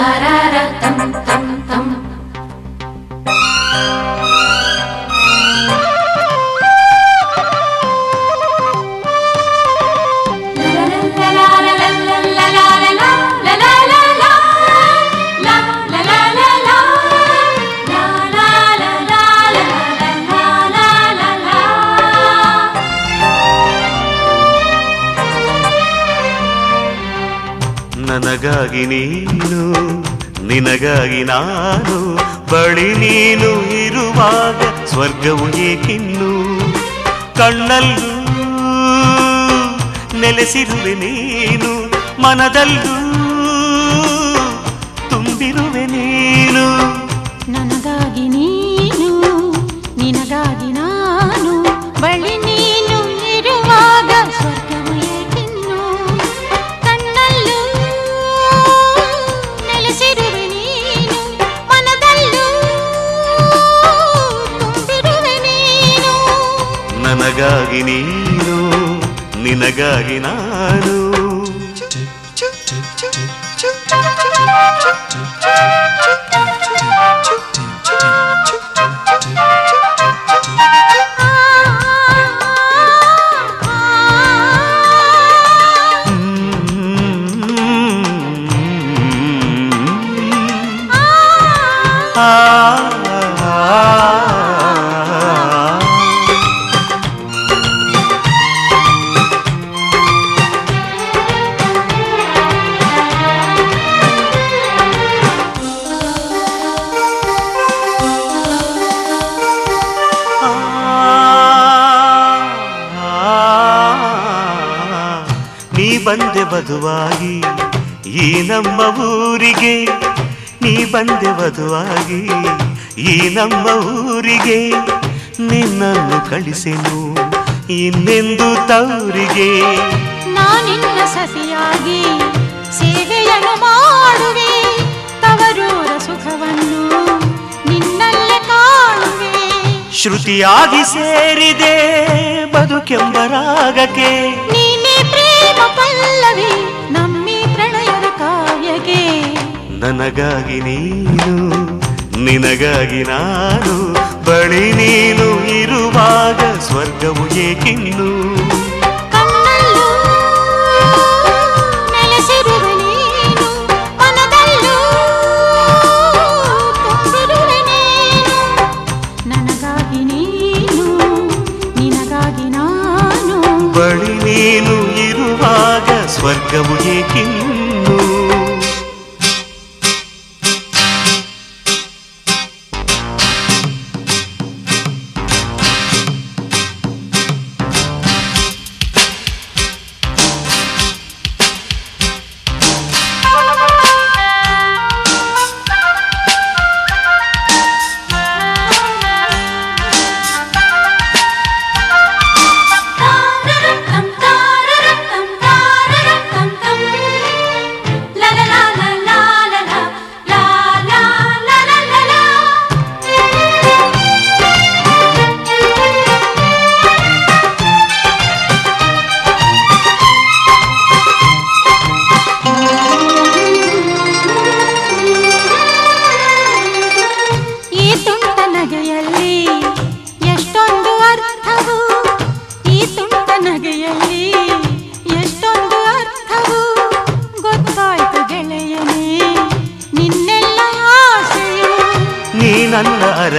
para ನನಗಾಗಿ ನೀನು ನಿನಗಾಗಿ ನಾನು ಬಳಿ ನೀನು ಇರುವಾಗ ಸ್ವರ್ಗವು ಏಕಿನ್ನು. ಕಣ್ಣಲ್ಲೂ ನೆಲೆಸಿರುವೆ ನೀನು ಮನದಲ್ಲೂ ನನಗಾಗಿ ನೀನು ನಿನಗಾಗಿ ನಾನು ಬಂದೆ ವಧುವಾಗಿ ಈ ನಮ್ಮ ಊರಿಗೆ ನೀ ಬಂದೆ ವಧುವಾಗಿ ಈ ನಮ್ಮ ಊರಿಗೆ ನಿನ್ನನ್ನು ಕಳಿಸೆನು ಇನ್ನೆಂದು ತವರಿಗೆ. ನಾನಿನ್ನ ಸಸಿಯಾಗಿ ಸೇವೆಯನ್ನು ಮಾಡುವೆ ತವರೂರ ಸುಖವನ್ನು ನಿನ್ನಲ್ಲೇ ಕಾಣುವೆ. ಶ್ರುತಿಯಾಗಿ ಸೇರಿದೆ ಬದುಕೆಂಬ ರಾಗಕ್ಕೆ. ಪಲ್ಲವಿ ನಮ್ಮಿ ಪ್ರಣಯದ ಕಾವ್ಯಗೆ ನನಗಾಗಿ ನೀನು ನಿನಗಾಗಿ ನಾನು ಬಳಿ ನೀನು ಇರುವಾಗ ಸ್ವರ್ಗವು ಏಕಿನ್ನು. ಬಳಿ ನೆಲೆಸಿರುವೆ ಇರುವಾಗ ಸ್ವರ್ಗವು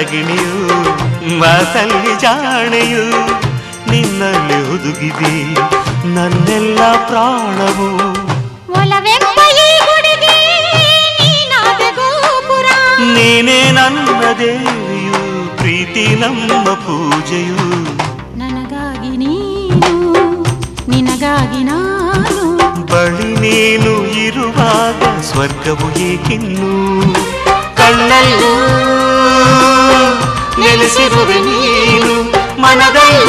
ನನ್ನ ಅರಗಿಣಿಯು ಮಾತಲ್ಲಿ ಜಾಣೆಯು ನಿನ್ನಲ್ಲಿ ಹುದುಗಿದೆ ನನ್ನೆಲ್ಲ ಪ್ರಾಣವು. ನೀನೇ ನನ್ನ ದೇವಿಯು ಪ್ರೀತಿ ನಮ್ಮ ಪೂಜೆಯು. ನನಗಾಗಿ ನೀನು ನಿನಗಾಗಿ ನಾನು. ಬಳಿ ನೀನು ಇರುವಾಗ ಸ್ವರ್ಗವು ಏಕಿನ್ನು? ಕಣ್ಣಲ್ಲೂ ನೆಲೆಸಿರುವೆ ನೀನು ಮನದಲ್ಲಿ